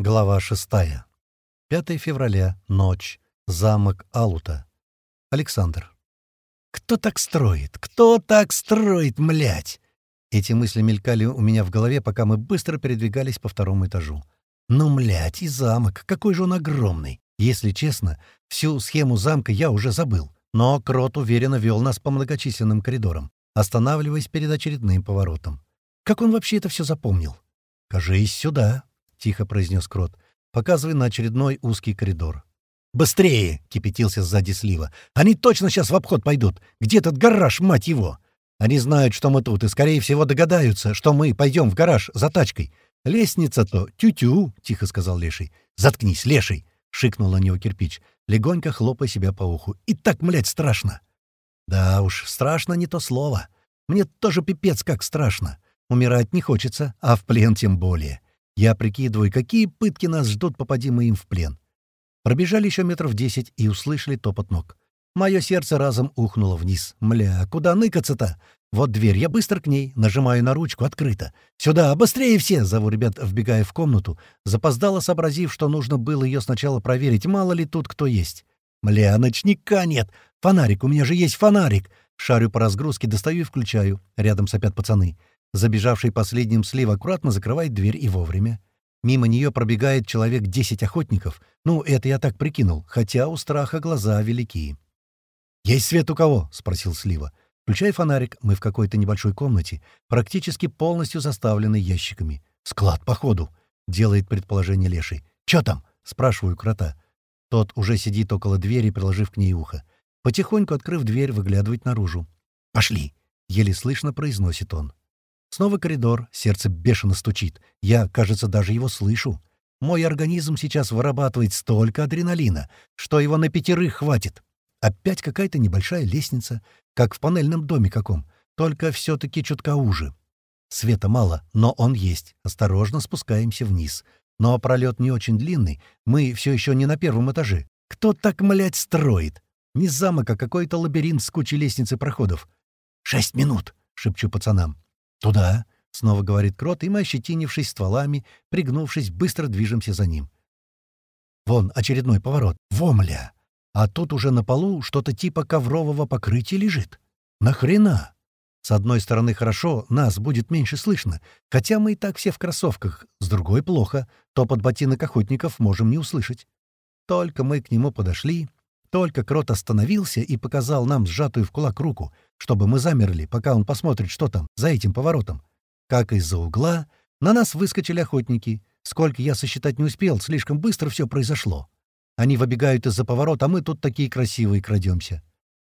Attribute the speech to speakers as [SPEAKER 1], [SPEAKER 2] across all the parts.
[SPEAKER 1] Глава 6. 5 февраля. Ночь. Замок Алута. Александр. «Кто так строит? Кто так строит, млять?» Эти мысли мелькали у меня в голове, пока мы быстро передвигались по второму этажу. «Ну, млять, и замок, какой же он огромный!» Если честно, всю схему замка я уже забыл, но Крот уверенно вел нас по многочисленным коридорам, останавливаясь перед очередным поворотом. Как он вообще это все запомнил? «Кажись, сюда», — тихо произнес Крот, показывая на очередной узкий коридор. «Быстрее!» — кипятился сзади Слива. «Они точно сейчас в обход пойдут! Где этот гараж, мать его? Они знают, что мы тут, и, скорее всего, догадаются, что мы пойдем в гараж за тачкой. Лестница-то тю-тю!» — тихо сказал Леший. «Заткнись, Леший!» — шикнул на него кирпич, легонько хлопая себя по уху. «И так, млять, страшно!» «Да уж, страшно не то слово. Мне тоже пипец как страшно. Умирать не хочется, а в плен тем более. Я прикидываю, какие пытки нас ждут, попади мы им в плен. Пробежали еще метров десять и услышали топот ног. Мое сердце разом ухнуло вниз. Мля, куда ныкаться-то? Вот дверь, я быстро к ней, нажимаю на ручку, открыто. «Сюда, быстрее все!» — зову ребят, вбегая в комнату, запоздало сообразив, что нужно было ее сначала проверить, мало ли тут кто есть. «Мля, ночника нет! Фонарик, у меня же есть фонарик!» Шарю по разгрузке, достаю и включаю. Рядом сопят пацаны. Забежавший последним слив аккуратно закрывает дверь и вовремя. Мимо нее пробегает человек десять охотников. Ну, это я так прикинул, хотя у страха глаза велики. «Есть свет у кого?» — спросил Слива. Включая фонарик, мы в какой-то небольшой комнате, практически полностью заставленной ящиками. «Склад, походу», — делает предположение Леший. «Чё там?» — спрашиваю крота. Тот уже сидит около двери, приложив к ней ухо. Потихоньку, открыв дверь, выглядывает наружу. «Пошли!» — еле слышно произносит он. Снова коридор, сердце бешено стучит. Я, кажется, даже его слышу. Мой организм сейчас вырабатывает столько адреналина, что его на пятерых хватит. Опять какая-то небольшая лестница, как в панельном доме каком, только все-таки чутка уже. Света мало, но он есть. Осторожно спускаемся вниз. Но пролет не очень длинный, мы все еще не на первом этаже. Кто так, млять, строит? Не замок, а какой-то лабиринт с кучей лестниц и проходов. «Шесть минут!» — шепчу пацанам. «Туда!» — снова говорит Крот, и мы, ощетинившись стволами, пригнувшись, быстро движемся за ним. Вон очередной поворот. Вомля! А тут уже на полу что-то типа коврового покрытия лежит. Нахрена? С одной стороны хорошо, нас будет меньше слышно, хотя мы и так все в кроссовках. С другой плохо, топот ботинок охотников можем не услышать. Только мы к нему подошли, только Крот остановился и показал нам сжатую в кулак руку, чтобы мы замерли, пока он посмотрит, что там, за этим поворотом. Как из-за угла на нас выскочили охотники. Сколько я сосчитать не успел, слишком быстро все произошло. Они выбегают из-за поворота, а мы тут такие красивые крадемся.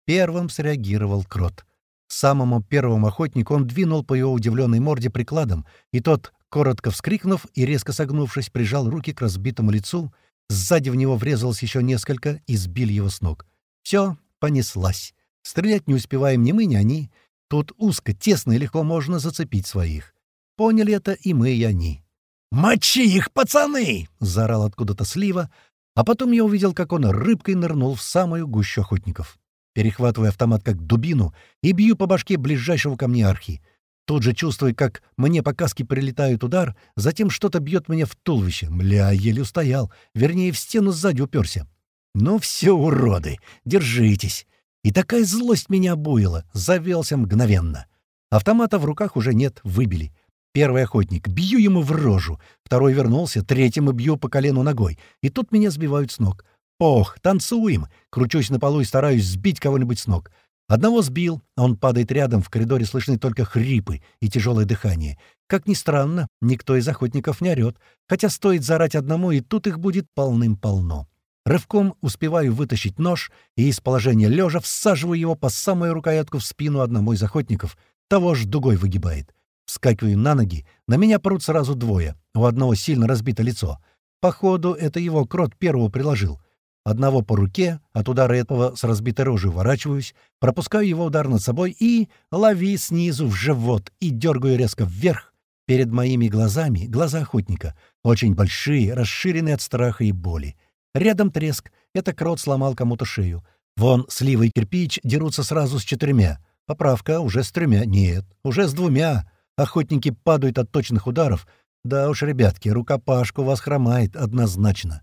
[SPEAKER 1] Первым среагировал Крот. Самому первому охотнику он двинул по его удивленной морде прикладом, и тот, коротко вскрикнув и резко согнувшись, прижал руки к разбитому лицу Сзади в него врезалось еще несколько и сбили его с ног. Все, понеслась. Стрелять не успеваем ни мы, ни они. Тут узко, тесно и легко можно зацепить своих. Поняли это и мы, и они. «Мочи их, пацаны!» — заорал откуда-то слива, а потом я увидел, как он рыбкой нырнул в самую гущу охотников. Перехватывая автомат как дубину и бью по башке ближайшего ко мне архи. Тут же чувствую, как мне по каске прилетает удар, затем что-то бьет меня в туловище. Мля, еле устоял. Вернее, в стену сзади уперся. Ну все, уроды, держитесь. И такая злость меня обуяла. Завелся мгновенно. Автомата в руках уже нет, выбили. Первый охотник. Бью ему в рожу. Второй вернулся, третьему бью по колену ногой. И тут меня сбивают с ног. Ох, танцуем. Кручусь на полу и стараюсь сбить кого-нибудь с ног. Одного сбил, а он падает рядом, в коридоре слышны только хрипы и тяжелое дыхание. Как ни странно, никто из охотников не орёт, хотя стоит зарать одному, и тут их будет полным-полно. Рывком успеваю вытащить нож и из положения лежа всаживаю его по самую рукоятку в спину одному из охотников. Того ж дугой выгибает. Вскакиваю на ноги, на меня прут сразу двое. У одного сильно разбито лицо. Походу, это его крот первого приложил. Одного по руке, от удара этого с разбитой рожей уворачиваюсь, пропускаю его удар над собой и лови снизу в живот и дергаю резко вверх. Перед моими глазами глаза охотника, очень большие, расширенные от страха и боли. Рядом треск, это крот сломал кому-то шею. Вон слива и кирпич дерутся сразу с четырьмя. Поправка уже с тремя. Нет, уже с двумя. Охотники падают от точных ударов, Да уж, ребятки, рукопашку вас хромает однозначно.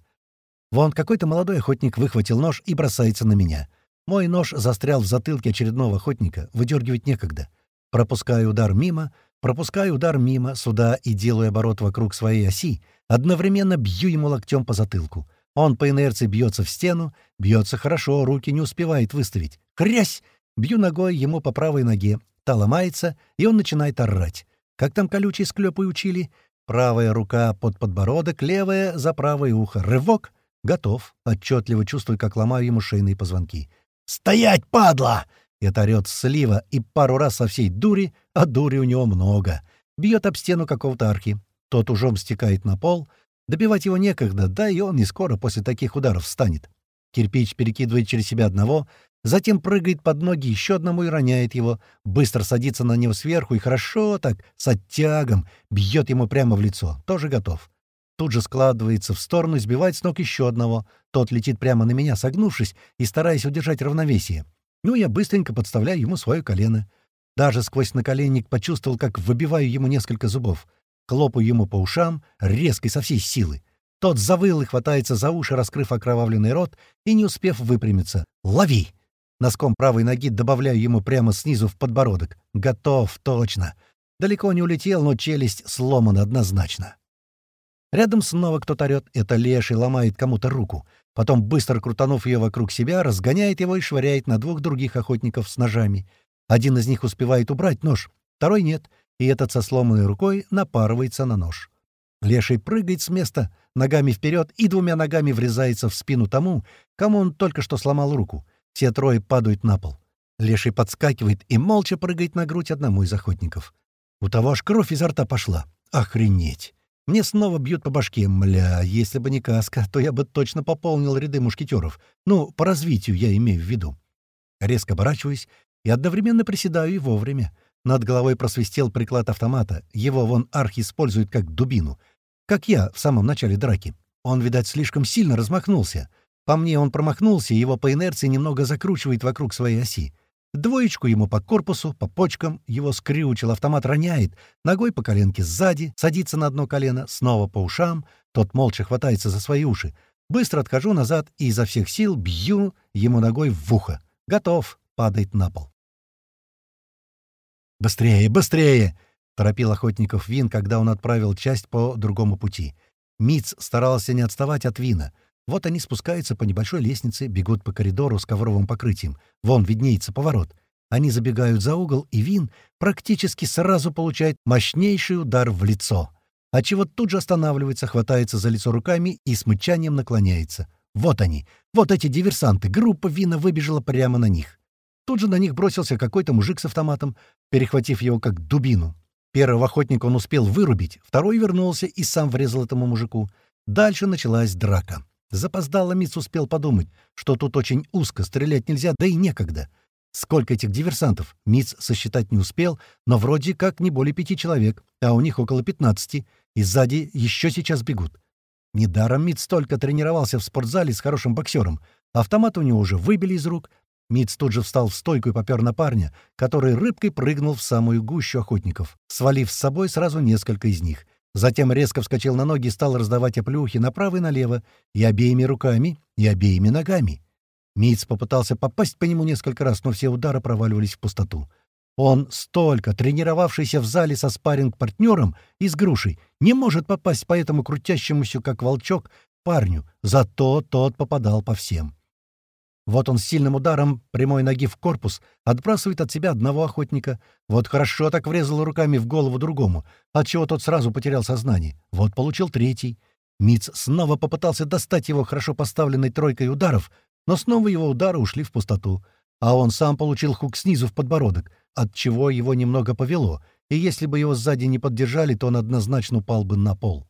[SPEAKER 1] Вон какой-то молодой охотник выхватил нож и бросается на меня. Мой нож застрял в затылке очередного охотника, выдергивать некогда. Пропускаю удар мимо, пропускаю удар мимо, сюда и делаю оборот вокруг своей оси, одновременно бью ему локтем по затылку. Он по инерции бьется в стену, бьется хорошо, руки не успевает выставить. Хрясь! Бью ногой ему по правой ноге. Та ломается, и он начинает орать. Как там колючие склепы учили? Правая рука под подбородок, левая за правое ухо. Рывок. Готов. Отчетливо чувствую, как ломаю ему шейные позвонки. «Стоять, падла!» Это орёт слива и пару раз со всей дури, а дури у него много. Бьет об стену какого-то архи. Тот ужом стекает на пол. Добивать его некогда, да и он не скоро после таких ударов встанет. Кирпич перекидывает через себя одного, затем прыгает под ноги еще одному и роняет его, быстро садится на него сверху и хорошо так, с оттягом, бьет ему прямо в лицо. Тоже готов. Тут же складывается в сторону и сбивает с ног еще одного. Тот летит прямо на меня, согнувшись и стараясь удержать равновесие. Ну, я быстренько подставляю ему свое колено. Даже сквозь наколенник почувствовал, как выбиваю ему несколько зубов. Хлопаю ему по ушам, резко со всей силы. Тот завыл и хватается за уши, раскрыв окровавленный рот и не успев выпрямиться. «Лови!» Носком правой ноги добавляю ему прямо снизу в подбородок. «Готов, точно!» Далеко не улетел, но челюсть сломана однозначно. Рядом снова кто-то орёт. Это леший ломает кому-то руку. Потом, быстро крутанув ее вокруг себя, разгоняет его и швыряет на двух других охотников с ножами. Один из них успевает убрать нож, второй нет, и этот со сломанной рукой напарывается на нож. Леший прыгает с места, ногами вперед и двумя ногами врезается в спину тому, кому он только что сломал руку. Все трое падают на пол. Леший подскакивает и молча прыгает на грудь одному из охотников. У того аж кровь изо рта пошла. Охренеть! Мне снова бьют по башке. Мля, если бы не каска, то я бы точно пополнил ряды мушкетеров. Ну, по развитию я имею в виду. Резко оборачиваюсь и одновременно приседаю и вовремя. Над головой просвистел приклад автомата. Его вон арх использует как дубину. Как я в самом начале драки. Он, видать, слишком сильно размахнулся. По мне он промахнулся, его по инерции немного закручивает вокруг своей оси. Двоечку ему по корпусу, по почкам, его скрючил, автомат роняет, ногой по коленке сзади, садится на одно колено, снова по ушам, тот молча хватается за свои уши. Быстро отхожу назад и изо всех сил бью ему ногой в ухо. Готов, падает на пол. «Быстрее, быстрее!» — торопил охотников Вин, когда он отправил часть по другому пути. Миц старался не отставать от Вина — вот они спускаются по небольшой лестнице, бегут по коридору с ковровым покрытием. Вон виднеется поворот. Они забегают за угол, и Вин практически сразу получает мощнейший удар в лицо. А чего тут же останавливается, хватается за лицо руками и с мычанием наклоняется. Вот они, вот эти диверсанты. Группа Вина выбежала прямо на них. Тут же на них бросился какой-то мужик с автоматом, перехватив его как дубину. Первого охотника он успел вырубить, второй вернулся и сам врезал этому мужику. Дальше началась драка. Запоздало Митц успел подумать, что тут очень узко, стрелять нельзя, да и некогда. Сколько этих диверсантов? Митц сосчитать не успел, но вроде как не более пяти человек, а у них около пятнадцати, и сзади еще сейчас бегут. Недаром Митц только тренировался в спортзале с хорошим боксером. Автомат у него уже выбили из рук. Митц тут же встал в стойку и попер на парня, который рыбкой прыгнул в самую гущу охотников, свалив с собой сразу несколько из них. Затем резко вскочил на ноги и стал раздавать оплюхи направо и налево, и обеими руками, и обеими ногами. Митц попытался попасть по нему несколько раз, но все удары проваливались в пустоту. Он, столько тренировавшийся в зале со спарринг-партнером и с грушей, не может попасть по этому крутящемуся, как волчок, парню, зато тот попадал по всем. Вот он сильным ударом прямой ноги в корпус отбрасывает от себя одного охотника. Вот хорошо так врезал руками в голову другому, отчего тот сразу потерял сознание. Вот получил третий. Миц снова попытался достать его хорошо поставленной тройкой ударов, но снова его удары ушли в пустоту. А он сам получил хук снизу в подбородок, от чего его немного повело, и если бы его сзади не поддержали, то он однозначно упал бы на пол.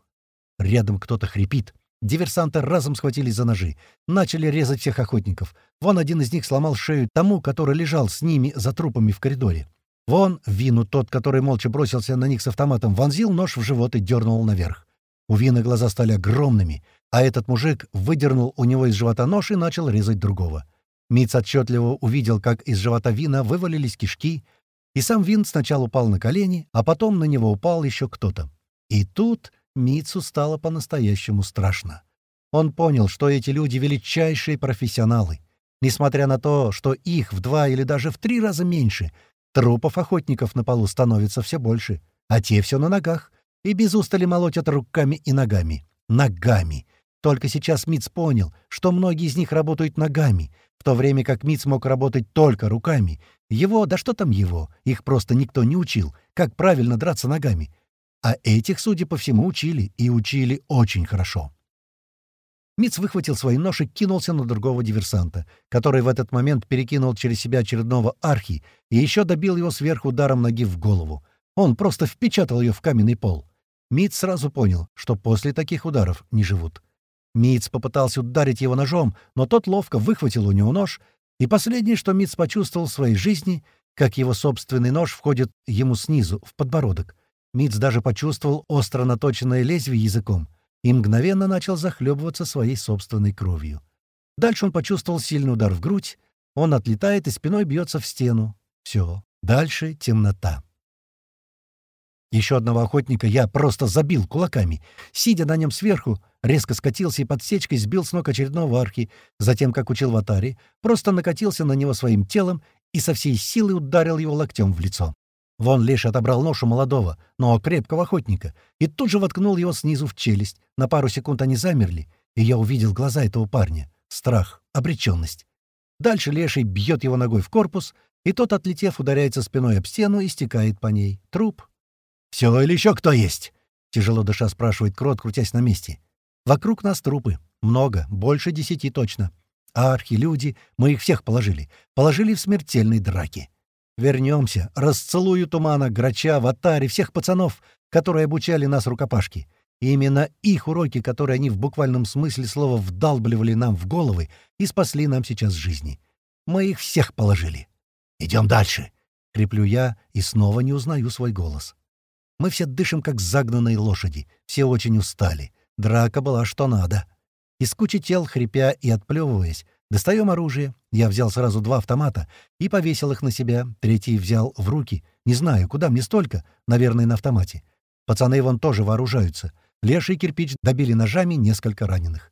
[SPEAKER 1] Рядом кто-то хрипит. Диверсанты разом схватились за ножи, начали резать всех охотников. Вон один из них сломал шею тому, который лежал с ними за трупами в коридоре. Вон Вину, тот, который молча бросился на них с автоматом, вонзил нож в живот и дернул наверх. У Вина глаза стали огромными, а этот мужик выдернул у него из живота нож и начал резать другого. Миц отчетливо увидел, как из живота Вина вывалились кишки, и сам Вин сначала упал на колени, а потом на него упал еще кто-то. И тут Митсу стало по-настоящему страшно. Он понял, что эти люди — величайшие профессионалы. Несмотря на то, что их в два или даже в три раза меньше, трупов охотников на полу становится все больше, а те все на ногах, и без устали молотят руками и ногами. Ногами. Только сейчас Митц понял, что многие из них работают ногами, в то время как Митц мог работать только руками. Его, да что там его, их просто никто не учил, как правильно драться ногами. А этих, судя по всему, учили, и учили очень хорошо. Митц выхватил свой нож и кинулся на другого диверсанта, который в этот момент перекинул через себя очередного архи и еще добил его сверху ударом ноги в голову. Он просто впечатал ее в каменный пол. Митц сразу понял, что после таких ударов не живут. Митц попытался ударить его ножом, но тот ловко выхватил у него нож, и последнее, что Митц почувствовал в своей жизни, как его собственный нож входит ему снизу, в подбородок. Митц даже почувствовал остро наточенное лезвие языком и мгновенно начал захлебываться своей собственной кровью. Дальше он почувствовал сильный удар в грудь, он отлетает и спиной бьется в стену. Все, дальше темнота. Еще одного охотника я просто забил кулаками. Сидя на нем сверху, резко скатился и подсечкой сбил с ног очередного архи, затем, как учил в Атаре, просто накатился на него своим телом и со всей силы ударил его локтем в лицо. Вон лишь отобрал нож у молодого, но крепкого охотника, и тут же воткнул его снизу в челюсть. На пару секунд они замерли, и я увидел глаза этого парня. Страх, обреченность. Дальше леший бьет его ногой в корпус, и тот, отлетев, ударяется спиной об стену и стекает по ней. Труп. «Все или еще кто есть?» — тяжело дыша спрашивает Крот, крутясь на месте. «Вокруг нас трупы. Много, больше десяти точно. Архи, люди, мы их всех положили. Положили в смертельной драке. Вернемся, расцелую Тумана, Грача, Ватари, всех пацанов, которые обучали нас рукопашке. И именно их уроки, которые они в буквальном смысле слова вдалбливали нам в головы и спасли нам сейчас жизни. Мы их всех положили. «Идем дальше!» — креплю я и снова не узнаю свой голос. Мы все дышим, как загнанные лошади. Все очень устали. Драка была что надо. Из кучи тел, хрипя и отплевываясь, достаем оружие. Я взял сразу два автомата и повесил их на себя. Третий взял в руки. Не знаю, куда мне столько. Наверное, на автомате. Пацаны вон тоже вооружаются. Леший кирпич добили ножами несколько раненых.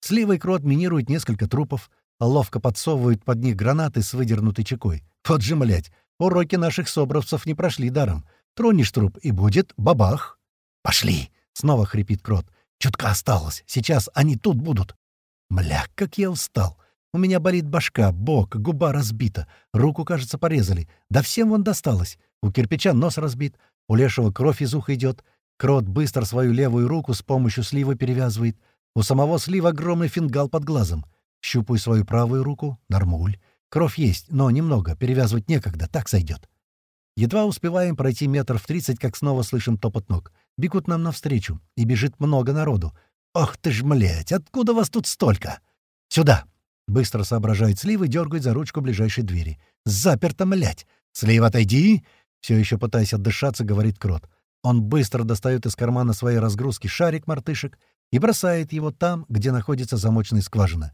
[SPEAKER 1] Сливый крот минирует несколько трупов, ловко подсовывают под них гранаты с выдернутой чекой. Вот же, млядь, уроки наших собровцев не прошли даром. Тронешь труп, и будет бабах. «Пошли!» — снова хрипит крот. «Чутка осталось. Сейчас они тут будут». Мля, как я устал. У меня болит башка, бок, губа разбита. Руку, кажется, порезали. Да всем вон досталось. У кирпича нос разбит. У лешего кровь из уха идет. Крот быстро свою левую руку с помощью слива перевязывает. У самого слива огромный фингал под глазом. Щупаю свою правую руку. Нормуль. Кровь есть, но немного. Перевязывать некогда. Так сойдет. Едва успеваем пройти метр в тридцать, как снова слышим топот ног. Бегут нам навстречу, и бежит много народу. «Ох ты ж, млять, откуда вас тут столько?» «Сюда!» — быстро соображает Слив и дергает за ручку ближайшей двери. «Заперто, млять! Слив, отойди!» Все еще пытаясь отдышаться, говорит Крот. Он быстро достает из кармана своей разгрузки шарик-мартышек и бросает его там, где находится замочная скважина.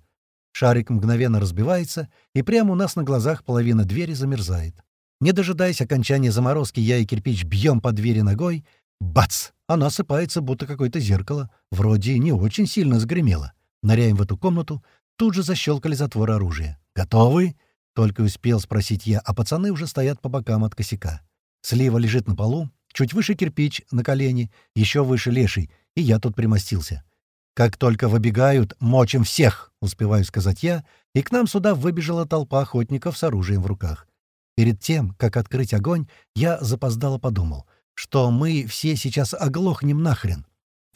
[SPEAKER 1] Шарик мгновенно разбивается, и прямо у нас на глазах половина двери замерзает. Не дожидаясь окончания заморозки, я и кирпич бьем по двери ногой. Бац! Она осыпается, будто какое-то зеркало. Вроде не очень сильно сгремело. Ныряем в эту комнату. Тут же защелкали затвор оружия. «Готовы?» — только успел спросить я, а пацаны уже стоят по бокам от косяка. Слива лежит на полу, чуть выше кирпич, на колени, еще выше леший, и я тут примостился. Как только выбегают, мочим всех, успеваю сказать я, и к нам сюда выбежала толпа охотников с оружием в руках. Перед тем, как открыть огонь, я запоздало подумал, что мы все сейчас оглохнем нахрен.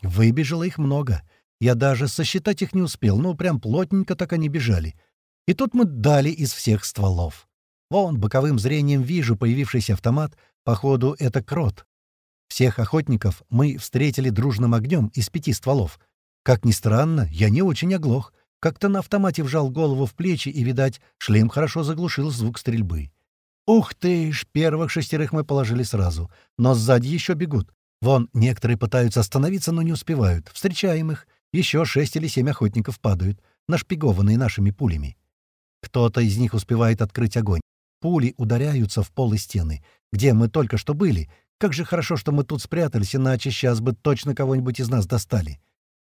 [SPEAKER 1] Выбежало их много. Я даже сосчитать их не успел, ну, прям плотненько так они бежали. И тут мы дали из всех стволов. Вон, боковым зрением вижу появившийся автомат, походу, это крот. Всех охотников мы встретили дружным огнем из пяти стволов. Как ни странно, я не очень оглох. Как-то на автомате вжал голову в плечи, и, видать, шлем хорошо заглушил звук стрельбы. Ух ты ж, первых шестерых мы положили сразу. Но сзади еще бегут. Вон, некоторые пытаются остановиться, но не успевают. Встречаем их. Еще шесть или семь охотников падают, нашпигованные нашими пулями. Кто-то из них успевает открыть огонь. Пули ударяются в пол и стены, где мы только что были, Как же хорошо, что мы тут спрятались, иначе сейчас бы точно кого-нибудь из нас достали.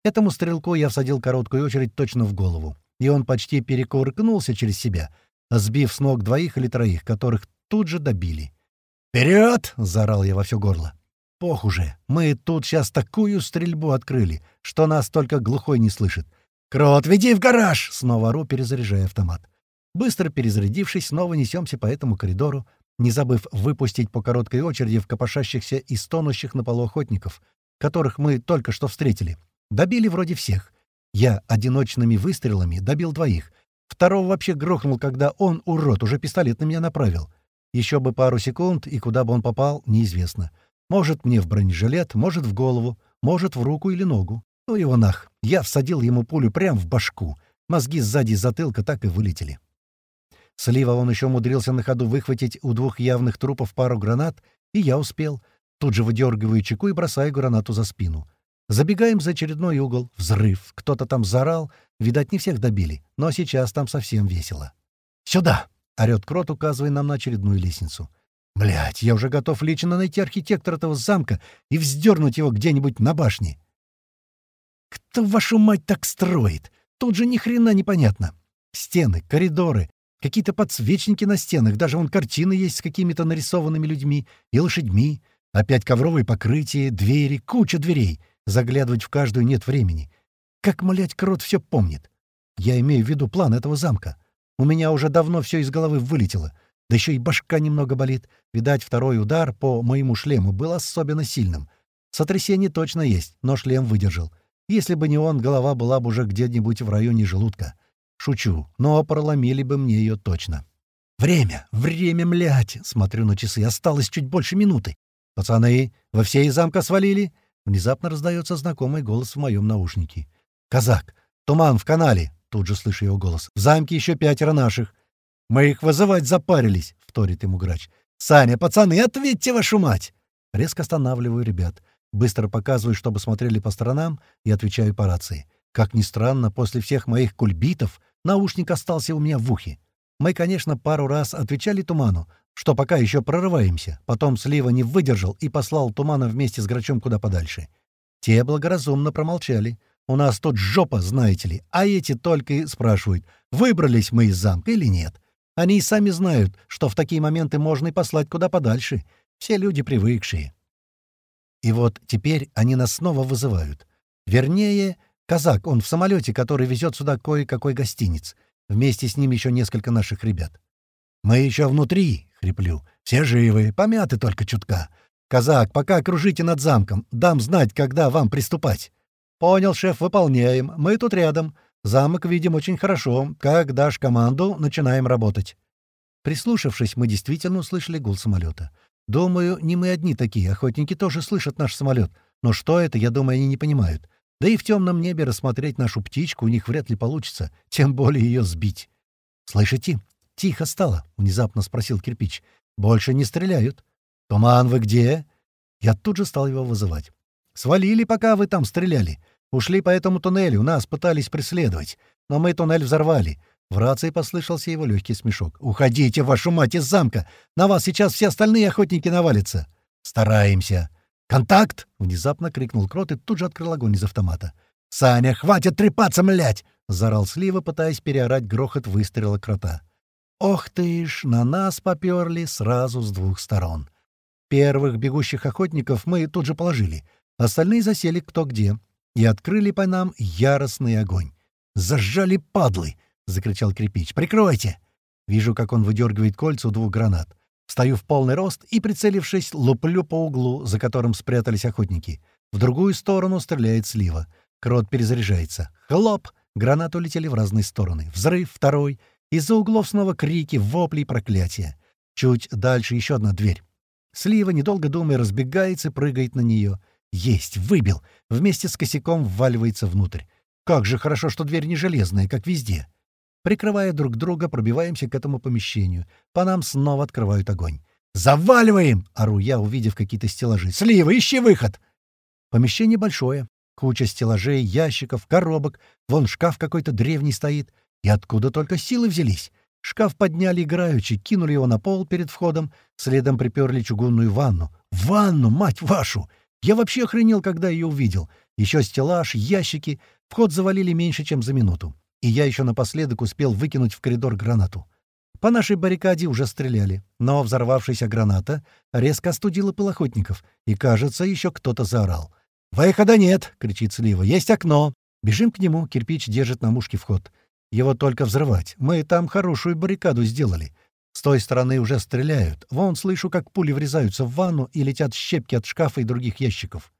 [SPEAKER 1] Этому стрелку я всадил короткую очередь точно в голову, и он почти перекувыркнулся через себя, сбив с ног двоих или троих, которых тут же добили. «Вперед!» — заорал я во все горло. «Пох уже, мы тут сейчас такую стрельбу открыли, что нас только глухой не слышит. Крот, веди в гараж!» — снова ору, перезаряжая автомат. Быстро перезарядившись, снова несемся по этому коридору, не забыв выпустить по короткой очереди в копошащихся и стонущих на полу охотников, которых мы только что встретили. Добили вроде всех. Я одиночными выстрелами добил двоих. Второго вообще грохнул, когда он, урод, уже пистолет на меня направил. Еще бы пару секунд, и куда бы он попал, неизвестно. Может, мне в бронежилет, может, в голову, может, в руку или ногу. Ну его нах. Я всадил ему пулю прямо в башку. Мозги сзади затылка так и вылетели. Слива он еще умудрился на ходу выхватить у двух явных трупов пару гранат, и я успел. Тут же выдергиваю чеку и бросаю гранату за спину. Забегаем за очередной угол. Взрыв. Кто-то там заорал. Видать, не всех добили. Но сейчас там совсем весело. «Сюда!» — орёт Крот, указывая нам на очередную лестницу. Блять, я уже готов лично найти архитектора этого замка и вздернуть его где-нибудь на башне. Кто вашу мать так строит? Тут же ни хрена непонятно. Стены, коридоры, Какие-то подсвечники на стенах, даже вон картины есть с какими-то нарисованными людьми и лошадьми. Опять ковровые покрытия, двери, куча дверей. Заглядывать в каждую нет времени. Как, млять, крот все помнит. Я имею в виду план этого замка. У меня уже давно все из головы вылетело. Да еще и башка немного болит. Видать, второй удар по моему шлему был особенно сильным. Сотрясение точно есть, но шлем выдержал. Если бы не он, голова была бы уже где-нибудь в районе желудка. Шучу, но проломили бы мне ее точно. «Время! Время, млять!» — смотрю на часы. Осталось чуть больше минуты. «Пацаны, вы все из замка свалили?» Внезапно раздается знакомый голос в моем наушнике. «Казак! Туман в канале!» — тут же слышу его голос. «В замке еще пятеро наших!» «Мы их вызывать запарились!» — вторит ему грач. «Саня, пацаны, ответьте, вашу мать!» Резко останавливаю ребят. Быстро показываю, чтобы смотрели по сторонам, и отвечаю по рации. Как ни странно, после всех моих кульбитов Наушник остался у меня в ухе. Мы, конечно, пару раз отвечали Туману, что пока еще прорываемся. Потом Слива не выдержал и послал Тумана вместе с Грачом куда подальше. Те благоразумно промолчали. У нас тут жопа, знаете ли, а эти только и спрашивают, выбрались мы из замка или нет. Они и сами знают, что в такие моменты можно и послать куда подальше. Все люди привыкшие. И вот теперь они нас снова вызывают. Вернее, Казак, он в самолете, который везет сюда кое-какой гостиниц. Вместе с ним еще несколько наших ребят. «Мы еще внутри», — хриплю. «Все живы, помяты только чутка. Казак, пока окружите над замком. Дам знать, когда вам приступать». «Понял, шеф, выполняем. Мы тут рядом. Замок видим очень хорошо. Как дашь команду, начинаем работать». Прислушавшись, мы действительно услышали гул самолета. Думаю, не мы одни такие, охотники тоже слышат наш самолет. Но что это, я думаю, они не понимают. Да и в темном небе рассмотреть нашу птичку у них вряд ли получится, тем более ее сбить. «Слышите? Тихо стало», — внезапно спросил кирпич. «Больше не стреляют». «Туман, вы где?» Я тут же стал его вызывать. «Свалили, пока вы там стреляли. Ушли по этому туннелю, нас пытались преследовать. Но мы туннель взорвали». В рации послышался его легкий смешок. «Уходите, вашу мать, из замка! На вас сейчас все остальные охотники навалятся!» «Стараемся!» «Контакт!» — внезапно крикнул Крот и тут же открыл огонь из автомата. «Саня, хватит трепаться, млять!» — заорал Слива, пытаясь переорать грохот выстрела Крота. «Ох ты ж, на нас поперли сразу с двух сторон. Первых бегущих охотников мы тут же положили, остальные засели кто где и открыли по нам яростный огонь. «Зажжали падлы!» — закричал кирпич. «Прикройте!» Вижу, как он выдергивает кольца у двух гранат. Стою в полный рост и, прицелившись, луплю по углу, за которым спрятались охотники. В другую сторону стреляет слива. Крот перезаряжается. Хлоп! Гранаты улетели в разные стороны. Взрыв, второй. Из-за углов снова крики, вопли и проклятия. Чуть дальше еще одна дверь. Слива, недолго думая, разбегается и прыгает на нее. Есть! Выбил! Вместе с косяком вваливается внутрь. Как же хорошо, что дверь не железная, как везде. Прикрывая друг друга, пробиваемся к этому помещению. По нам снова открывают огонь. «Заваливаем!» — ору я, увидев какие-то стеллажи. «Слива, ищи выход!» Помещение большое. Куча стеллажей, ящиков, коробок. Вон шкаф какой-то древний стоит. И откуда только силы взялись? Шкаф подняли играючи, кинули его на пол перед входом, следом приперли чугунную ванну. Ванну, мать вашу! Я вообще охренел, когда ее увидел. Еще стеллаж, ящики. Вход завалили меньше, чем за минуту. И я еще напоследок успел выкинуть в коридор гранату. По нашей баррикаде уже стреляли, но взорвавшаяся граната резко остудила пылохотников, и, кажется, еще кто-то заорал. «Выхода нет!» — кричит Слива. «Есть окно!» Бежим к нему, кирпич держит на мушке вход. Его только взрывать. Мы там хорошую баррикаду сделали. С той стороны уже стреляют. Вон слышу, как пули врезаются в ванну и летят щепки от шкафа и других ящиков.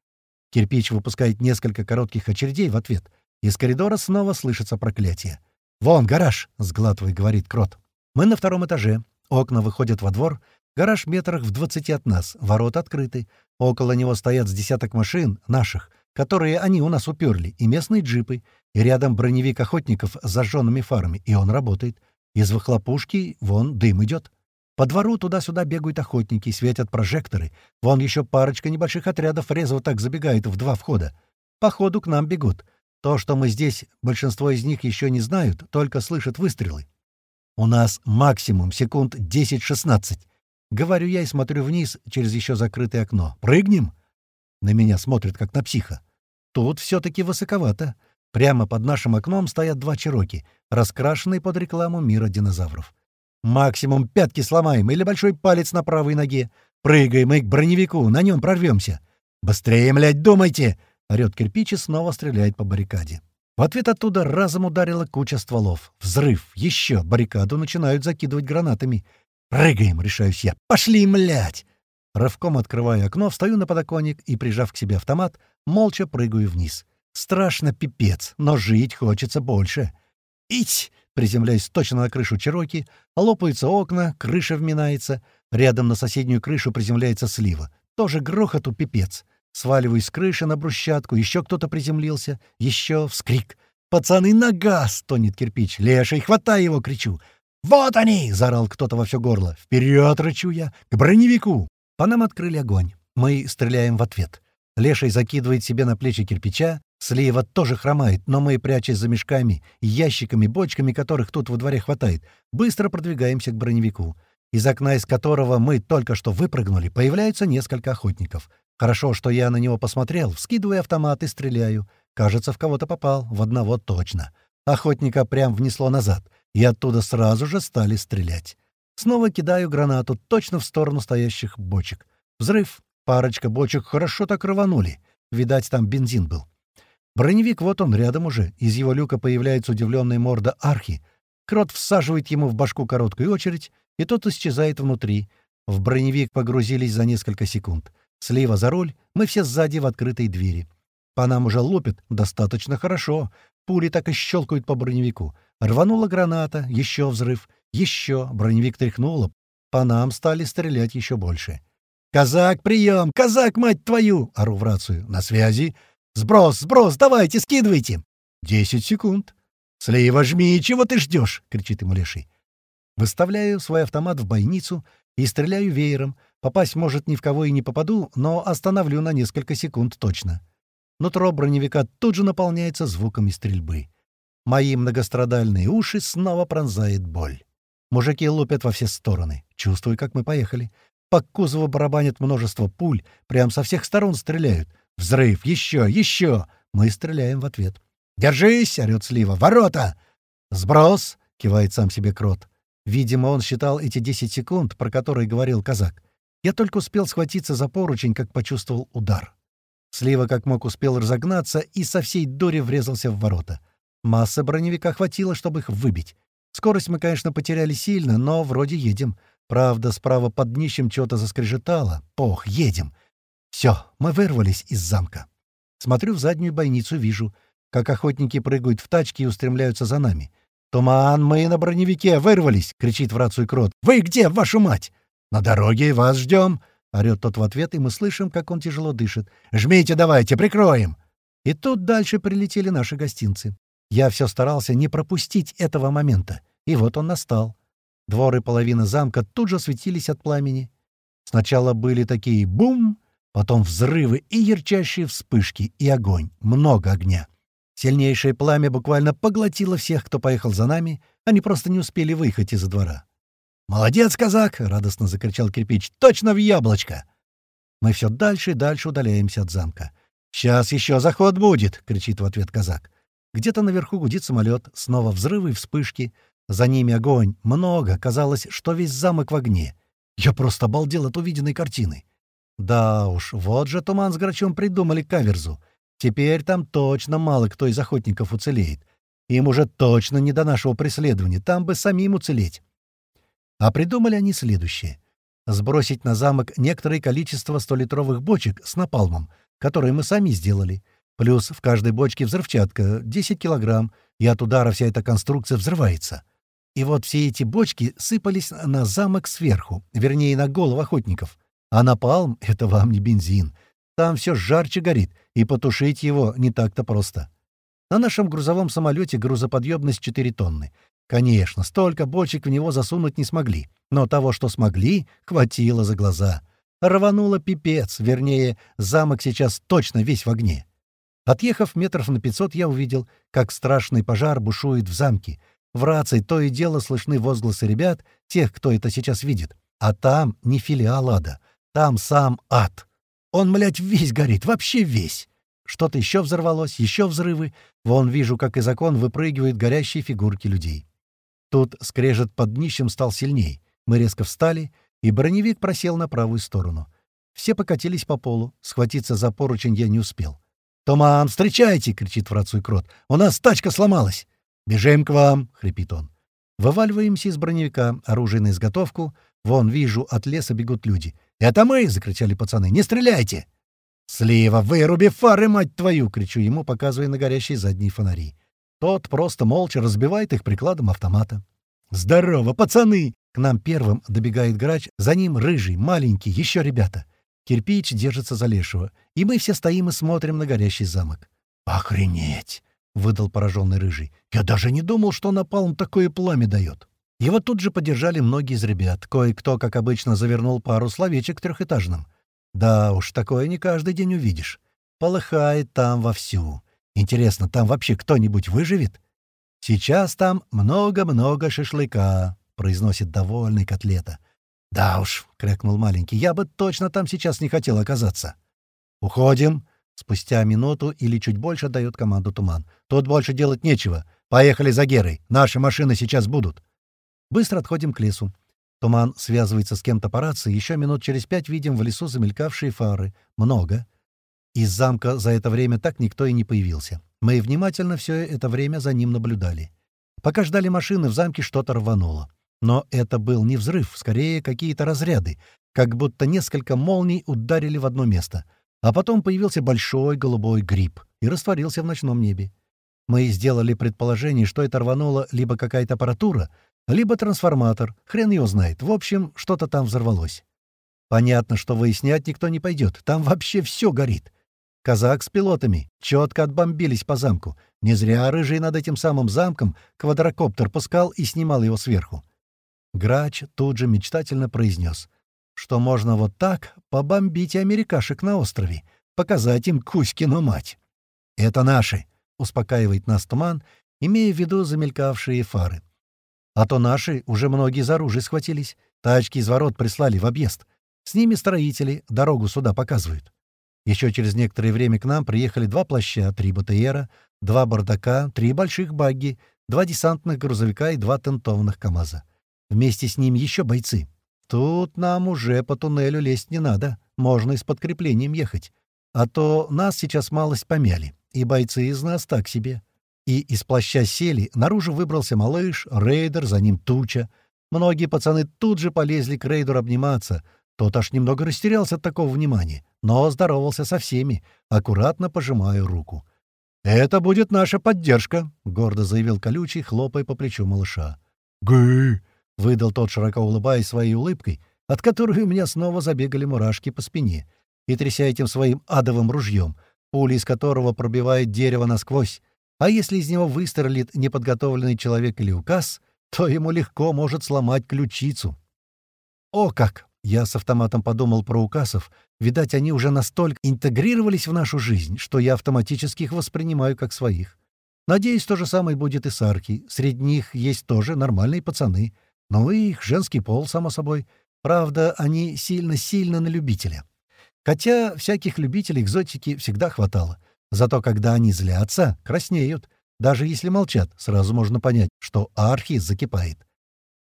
[SPEAKER 1] Кирпич выпускает несколько коротких очередей в ответ. Из коридора снова слышится проклятие. «Вон, гараж!» — сглатывай, говорит Крот. Мы на втором этаже. Окна выходят во двор. Гараж метрах в двадцати от нас. Ворота открыты. Около него стоят с десяток машин, наших, которые они у нас уперли, и местные джипы. И рядом броневик охотников с зажженными фарами, и он работает. Из выхлопушки вон дым идет. По двору туда-сюда бегают охотники, светят прожекторы. Вон еще парочка небольших отрядов резво так забегает в два входа. По ходу к нам бегут. То, что мы здесь, большинство из них еще не знают, только слышат выстрелы. У нас максимум секунд 10-16. Говорю я и смотрю вниз через еще закрытое окно. Прыгнем? На меня смотрят, как на психа. Тут все-таки высоковато. Прямо под нашим окном стоят два чероки, раскрашенные под рекламу мира динозавров. Максимум пятки сломаем или большой палец на правой ноге. Прыгаем и к броневику, на нем прорвемся. «Быстрее, млядь, думайте!» — орёт кирпич и снова стреляет по баррикаде. В ответ оттуда разом ударила куча стволов. Взрыв. Еще. Баррикаду начинают закидывать гранатами. «Прыгаем!» — решаюсь я. «Пошли, млять!» Рывком открываю окно, встаю на подоконник и, прижав к себе автомат, молча прыгаю вниз. Страшно пипец, но жить хочется больше. «Ить!» — приземляюсь точно на крышу Чироки, лопаются окна, крыша вминается. Рядом на соседнюю крышу приземляется слива. Тоже грохоту пипец. Сваливаюсь с крыши на брусчатку, еще кто-то приземлился, еще вскрик. «Пацаны, на газ!» — тонет кирпич. «Леший, хватай его!» — кричу. «Вот они!» — заорал кто-то во все горло. «Вперед!» — рычу я. «К броневику!» По нам открыли огонь. Мы стреляем в ответ. Леший закидывает себе на плечи кирпича. Слева тоже хромает, но мы, прячась за мешками, ящиками, бочками, которых тут во дворе хватает, быстро продвигаемся к броневику, из окна из которого мы только что выпрыгнули, появляются несколько охотников. Хорошо, что я на него посмотрел, вскидываю автомат и стреляю. Кажется, в кого-то попал, в одного точно. Охотника прям внесло назад, и оттуда сразу же стали стрелять. Снова кидаю гранату точно в сторону стоящих бочек. Взрыв. Парочка бочек хорошо так рванули. Видать, там бензин был. Броневик вот он, рядом уже. Из его люка появляется удивленная морда архи. Крот всаживает ему в башку короткую очередь, и тот исчезает внутри. В броневик погрузились за несколько секунд. Слева за руль, мы все сзади в открытой двери. По нам уже лупят достаточно хорошо. Пули так и щелкают по броневику. Рванула граната, еще взрыв, еще. Броневик тряхнуло. По нам стали стрелять еще больше. «Казак, прием! Казак, мать твою!» — ору в рацию. «На связи!» «Сброс, сброс, давайте, скидывайте!» «Десять секунд!» «Слева жми, чего ты ждешь?» — кричит ему леший. Выставляю свой автомат в бойницу и стреляю веером. Попасть, может, ни в кого и не попаду, но остановлю на несколько секунд точно. Нутро броневика тут же наполняется звуками стрельбы. Мои многострадальные уши снова пронзает боль. Мужики лупят во все стороны. Чувствую, как мы поехали. По кузову барабанят множество пуль, прям со всех сторон стреляют. Взрыв! Еще! Еще! Мы стреляем в ответ. «Держись!» — орёт Слива. «Ворота!» «Сброс!» — кивает сам себе Крот. Видимо, он считал эти десять секунд, про которые говорил казак. Я только успел схватиться за поручень, как почувствовал удар. Слива как мог успел разогнаться и со всей дури врезался в ворота. Масса броневика хватило, чтобы их выбить. Скорость мы, конечно, потеряли сильно, но вроде едем. Правда, справа под днищем что-то заскрежетало. Пох, едем. Все, мы вырвались из замка. Смотрю в заднюю бойницу, вижу, как охотники прыгают в тачки и устремляются за нами. «Туман, мы на броневике, вырвались!» — кричит в рацию Крот. «Вы где, вашу мать?» «На дороге, вас ждем!» — орёт тот в ответ, и мы слышим, как он тяжело дышит. «Жмите давайте, прикроем!» И тут дальше прилетели наши гостинцы. Я все старался не пропустить этого момента, и вот он настал. Двор и половина замка тут же светились от пламени. Сначала были такие бум, потом взрывы и ярчайшие вспышки, и огонь, много огня. Сильнейшее пламя буквально поглотило всех, кто поехал за нами, они просто не успели выехать из-за двора. «Молодец, казак!» — радостно закричал кирпич. «Точно в яблочко!» Мы все дальше и дальше удаляемся от замка. «Сейчас еще заход будет!» — кричит в ответ казак. Где-то наверху гудит самолет, снова взрывы и вспышки. За ними огонь. Много. Казалось, что весь замок в огне. Я просто обалдел от увиденной картины. Да уж, вот же Туман с Грачом придумали каверзу. Теперь там точно мало кто из охотников уцелеет. Им уже точно не до нашего преследования, там бы самим уцелеть. А придумали они следующее. Сбросить на замок некоторое количество столитровых бочек с напалмом, которые мы сами сделали. Плюс в каждой бочке взрывчатка, 10 килограмм, и от удара вся эта конструкция взрывается. И вот все эти бочки сыпались на замок сверху, вернее, на голову охотников. А напалм — это вам не бензин. Там все жарче горит, и потушить его не так-то просто. На нашем грузовом самолете грузоподъемность 4 тонны. Конечно, столько бочек в него засунуть не смогли, но того, что смогли, хватило за глаза. Рвануло пипец, вернее, замок сейчас точно весь в огне. Отъехав метров на 500, я увидел, как страшный пожар бушует в замке. В рации то и дело слышны возгласы ребят, тех, кто это сейчас видит. А там не филиал ада, там сам ад. Он, млядь, весь горит, вообще весь. Что-то еще взорвалось, еще взрывы. Вон вижу, как из окон выпрыгивают горящие фигурки людей. Тут скрежет под днищем стал сильней. Мы резко встали, и броневик просел на правую сторону. Все покатились по полу. Схватиться за поручень я не успел. «Туман, встречайте!» — кричит в рацию Крот. «У нас тачка сломалась!» «Бежим к вам!» — хрипит он. Вываливаемся из броневика, оружие на изготовку. Вон, вижу, от леса бегут люди. «Это мы!» — закричали пацаны. «Не стреляйте!» «Слива, выруби фары, мать твою!» — кричу ему, показывая на горящие задние фонари. Тот просто молча разбивает их прикладом автомата. «Здорово, пацаны!» К нам первым добегает грач, за ним рыжий, маленький, еще ребята. Кирпич держится за лешего, и мы все стоим и смотрим на горящий замок. «Охренеть!» — выдал пораженный рыжий. «Я даже не думал, что напалм такое пламя дает». Его тут же поддержали многие из ребят. Кое-кто, как обычно, завернул пару словечек трехэтажным. Да уж, такое не каждый день увидишь. Полыхает там вовсю. Интересно, там вообще кто-нибудь выживет? Сейчас там много-много шашлыка, произносит довольный котлета. Да уж, крякнул маленький, я бы точно там сейчас не хотел оказаться. Уходим. Спустя минуту или чуть больше дает команду Туман. Тут больше делать нечего. Поехали за Герой. Наши машины сейчас будут. Быстро отходим к лесу. Туман связывается с кем-то по рации, еще минут через пять видим в лесу замелькавшие фары. Много. Из замка за это время так никто и не появился. Мы внимательно все это время за ним наблюдали. Пока ждали машины, в замке что-то рвануло. Но это был не взрыв, скорее какие-то разряды, как будто несколько молний ударили в одно место. А потом появился большой голубой гриб и растворился в ночном небе. Мы сделали предположение, что это рвануло либо какая-то аппаратура, либо трансформатор, хрен его знает. В общем, что-то там взорвалось. Понятно, что выяснять никто не пойдет. Там вообще все горит. Казак с пилотами четко отбомбились по замку. Не зря рыжий над этим самым замком квадрокоптер пускал и снимал его сверху. Грач тут же мечтательно произнес, что можно вот так побомбить и америкашек на острове, показать им Кузькину мать. «Это наши», — успокаивает нас туман, имея в виду замелькавшие фары. А то наши уже многие за оружие схватились. Тачки из ворот прислали в объезд. С ними строители дорогу сюда показывают. Еще через некоторое время к нам приехали два плаща, три БТРа, два бардака, три больших багги, два десантных грузовика и два тентованных КАМАЗа. Вместе с ними еще бойцы. Тут нам уже по туннелю лезть не надо, можно и с подкреплением ехать. А то нас сейчас малость помяли, и бойцы из нас так себе и из плаща сели, наружу выбрался малыш, рейдер, за ним туча. Многие пацаны тут же полезли к рейдеру обниматься. Тот аж немного растерялся от такого внимания, но здоровался со всеми, аккуратно пожимая руку. «Это будет наша поддержка», — гордо заявил колючий, хлопая по плечу малыша. «Гы!» — выдал тот, широко улыбаясь своей улыбкой, от которой у меня снова забегали мурашки по спине, и тряся этим своим адовым ружьем, пули из которого пробивает дерево насквозь, а если из него выстрелит неподготовленный человек или указ, то ему легко может сломать ключицу. О как! Я с автоматом подумал про указов. Видать, они уже настолько интегрировались в нашу жизнь, что я автоматически их воспринимаю как своих. Надеюсь, то же самое будет и с Арки. Среди них есть тоже нормальные пацаны. Но и их женский пол, само собой. Правда, они сильно-сильно на любителя. Хотя всяких любителей экзотики всегда хватало. Зато когда они злятся, краснеют. Даже если молчат, сразу можно понять, что архи закипает.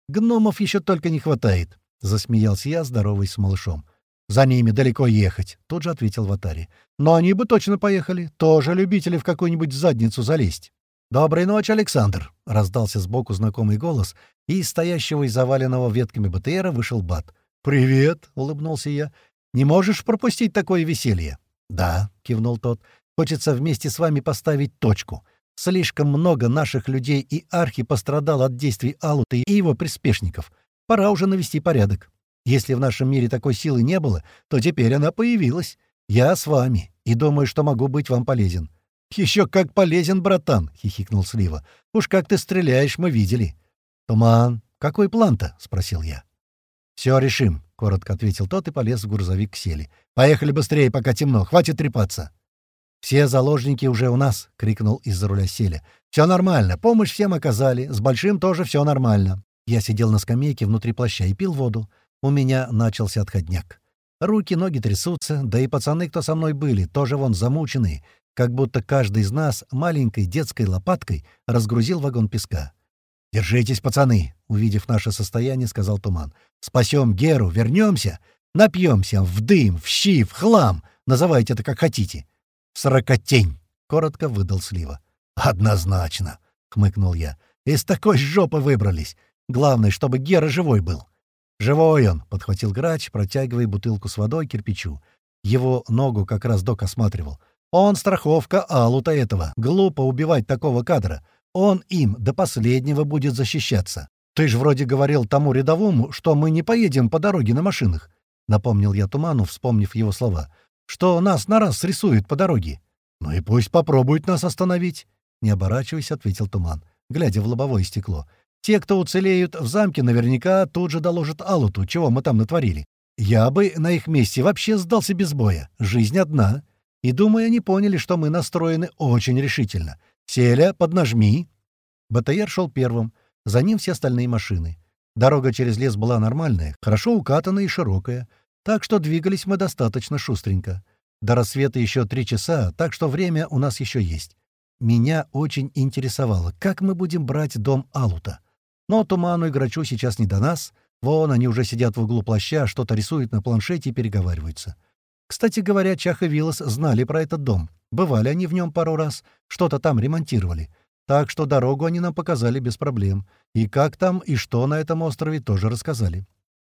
[SPEAKER 1] «Гномов еще только не хватает», — засмеялся я, здоровый с малышом. «За ними далеко ехать», — тут же ответил Ватари. «Но они бы точно поехали. Тоже любители в какую-нибудь задницу залезть». «Доброй ночи, Александр!» — раздался сбоку знакомый голос, и из стоящего и заваленного ветками БТРа вышел Бат. «Привет!» — улыбнулся я. Не можешь пропустить такое веселье?» «Да», — кивнул тот. «Хочется вместе с вами поставить точку. Слишком много наших людей и архи пострадал от действий Алута и его приспешников. Пора уже навести порядок. Если в нашем мире такой силы не было, то теперь она появилась. Я с вами, и думаю, что могу быть вам полезен». «Еще как полезен, братан!» — хихикнул Слива. «Уж как ты стреляешь, мы видели». «Туман, какой план-то?» — спросил я. «Все решим», — коротко ответил тот и полез в грузовик к сели. «Поехали быстрее, пока темно. Хватит трепаться». «Все заложники уже у нас!» — крикнул из-за руля Селя. «Все нормально. Помощь всем оказали. С Большим тоже все нормально». Я сидел на скамейке внутри плаща и пил воду. У меня начался отходняк. Руки, ноги трясутся, да и пацаны, кто со мной были, тоже вон замученные, как будто каждый из нас маленькой детской лопаткой разгрузил вагон песка. «Держитесь, пацаны!» — увидев наше состояние, сказал Туман. «Спасем Геру, вернемся, напьемся в дым, в щи, в хлам, называйте это как хотите». «Сорокотень!» — коротко выдал Слива. «Однозначно!» — хмыкнул я. «Из такой жопы выбрались. Главное, чтобы Гера живой был». «Живой он!» — подхватил грач, протягивая бутылку с водой кирпичу. Его ногу как раз док осматривал. «Он страховка Алута этого. Глупо убивать такого кадра. Он им до последнего будет защищаться. Ты же вроде говорил тому рядовому, что мы не поедем по дороге на машинах. Напомнил я Туману, вспомнив его слова. Что нас на раз срисует по дороге. Ну и пусть попробует нас остановить. Не оборачиваясь, ответил Туман, глядя в лобовое стекло. Те, кто уцелеют в замке, наверняка тут же доложат Алуту, чего мы там натворили. Я бы на их месте вообще сдался без боя. Жизнь одна. И, думаю, они поняли, что мы настроены очень решительно. «Селя, поднажми!» БТР шел первым, за ним все остальные машины. Дорога через лес была нормальная, хорошо укатанная и широкая, так что двигались мы достаточно шустренько. До рассвета еще три часа, так что время у нас еще есть. Меня очень интересовало, как мы будем брать дом Алута. Но Туману и Грачу сейчас не до нас. Вон они уже сидят в углу плаща, что-то рисуют на планшете и переговариваются. Кстати говоря, Чах и Виллас знали про этот дом. Бывали они в нем пару раз, что-то там ремонтировали. Так что дорогу они нам показали без проблем. И как там, и что на этом острове тоже рассказали.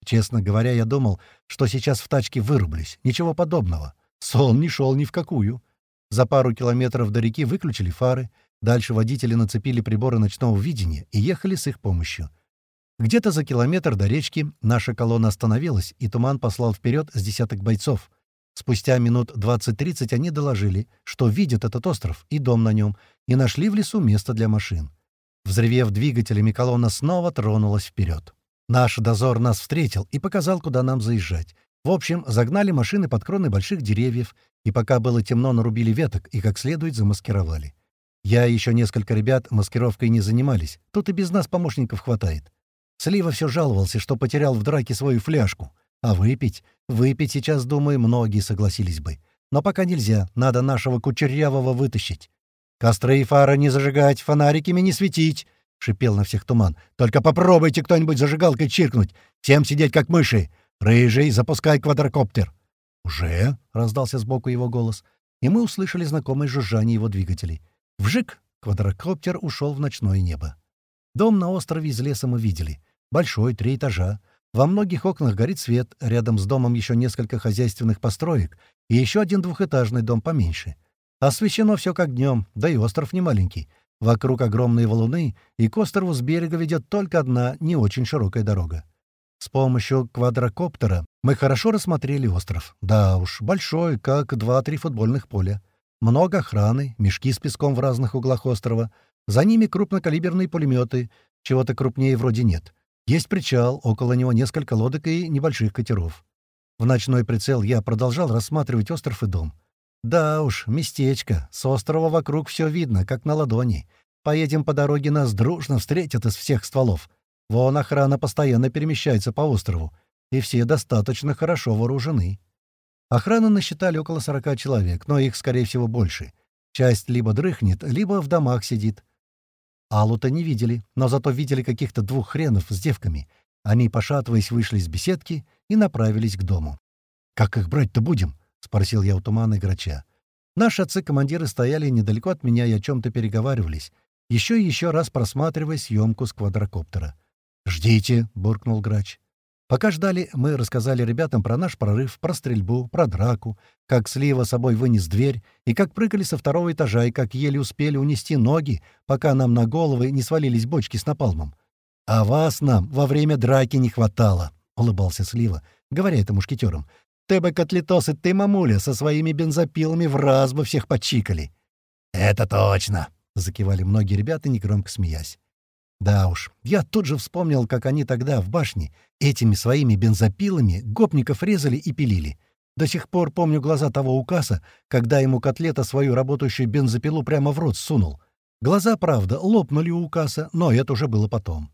[SPEAKER 1] Честно говоря, я думал, что сейчас в тачке вырублюсь. Ничего подобного. Сон не шел ни в какую. За пару километров до реки выключили фары. Дальше водители нацепили приборы ночного видения и ехали с их помощью. Где-то за километр до речки наша колонна остановилась, и Туман послал вперед с десяток бойцов — Спустя минут 20-30 они доложили, что видят этот остров и дом на нем, и нашли в лесу место для машин. Взревев двигателями, колонна снова тронулась вперед. Наш дозор нас встретил и показал, куда нам заезжать. В общем, загнали машины под кроны больших деревьев, и пока было темно, нарубили веток и как следует замаскировали. Я и еще несколько ребят маскировкой не занимались, тут и без нас помощников хватает. Слива все жаловался, что потерял в драке свою фляжку. А выпить? Выпить сейчас, думаю, многие согласились бы. Но пока нельзя, надо нашего кучерявого вытащить. «Костры и фары не зажигать, фонариками не светить!» — шипел на всех туман. «Только попробуйте кто-нибудь зажигалкой чиркнуть! Всем сидеть как мыши! Рыжий, запускай квадрокоптер!» «Уже?» — раздался сбоку его голос, и мы услышали знакомое жужжание его двигателей. Вжик! Квадрокоптер ушел в ночное небо. Дом на острове из леса мы видели. Большой, три этажа. Во многих окнах горит свет, рядом с домом еще несколько хозяйственных построек и еще один двухэтажный дом поменьше. Освещено все как днем, да и остров не маленький. Вокруг огромные валуны, и к острову с берега ведет только одна, не очень широкая дорога. С помощью квадрокоптера мы хорошо рассмотрели остров. Да уж, большой, как два-три футбольных поля. Много охраны, мешки с песком в разных углах острова. За ними крупнокалиберные пулеметы, чего-то крупнее вроде нет. Есть причал, около него несколько лодок и небольших катеров. В ночной прицел я продолжал рассматривать остров и дом. «Да уж, местечко. С острова вокруг все видно, как на ладони. Поедем по дороге, нас дружно встретят из всех стволов. Вон охрана постоянно перемещается по острову, и все достаточно хорошо вооружены». Охраны насчитали около сорока человек, но их, скорее всего, больше. Часть либо дрыхнет, либо в домах сидит. Аллу-то не видели, но зато видели каких-то двух хренов с девками. Они, пошатываясь, вышли из беседки и направились к дому. «Как их брать-то будем?» — спросил я у тумана и грача. Наши отцы-командиры стояли недалеко от меня и о чем-то переговаривались, еще и еще раз просматривая съемку с квадрокоптера. «Ждите!» — буркнул грач. Пока ждали, мы рассказали ребятам про наш прорыв, про стрельбу, про драку, как Слива собой вынес дверь, и как прыгали со второго этажа, и как еле успели унести ноги, пока нам на головы не свалились бочки с напалмом. «А вас нам во время драки не хватало», — улыбался Слива, говоря это мушкетерам. «Ты бы, котлетосы, ты, мамуля, со своими бензопилами в раз бы всех почикали». «Это точно», — закивали многие ребята, негромко смеясь. Да уж, я тут же вспомнил, как они тогда в башне этими своими бензопилами гопников резали и пилили. До сих пор помню глаза того указа, когда ему котлета свою работающую бензопилу прямо в рот сунул. Глаза, правда, лопнули у указа, но это уже было потом.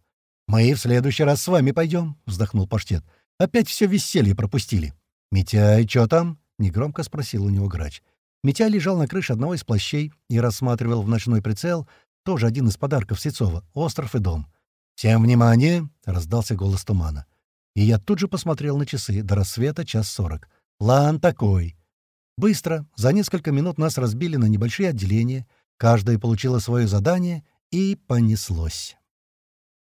[SPEAKER 1] «Мы в следующий раз с вами пойдем», — вздохнул паштет. «Опять все веселье пропустили». «Митяй, что там?» — негромко спросил у него грач. Митяй лежал на крыше одного из плащей и рассматривал в ночной прицел тоже один из подарков Сецова — остров и дом. «Всем внимание!» — раздался голос тумана. И я тут же посмотрел на часы. До рассвета час сорок. План такой. Быстро, за несколько минут нас разбили на небольшие отделения, каждое получило свое задание, и понеслось.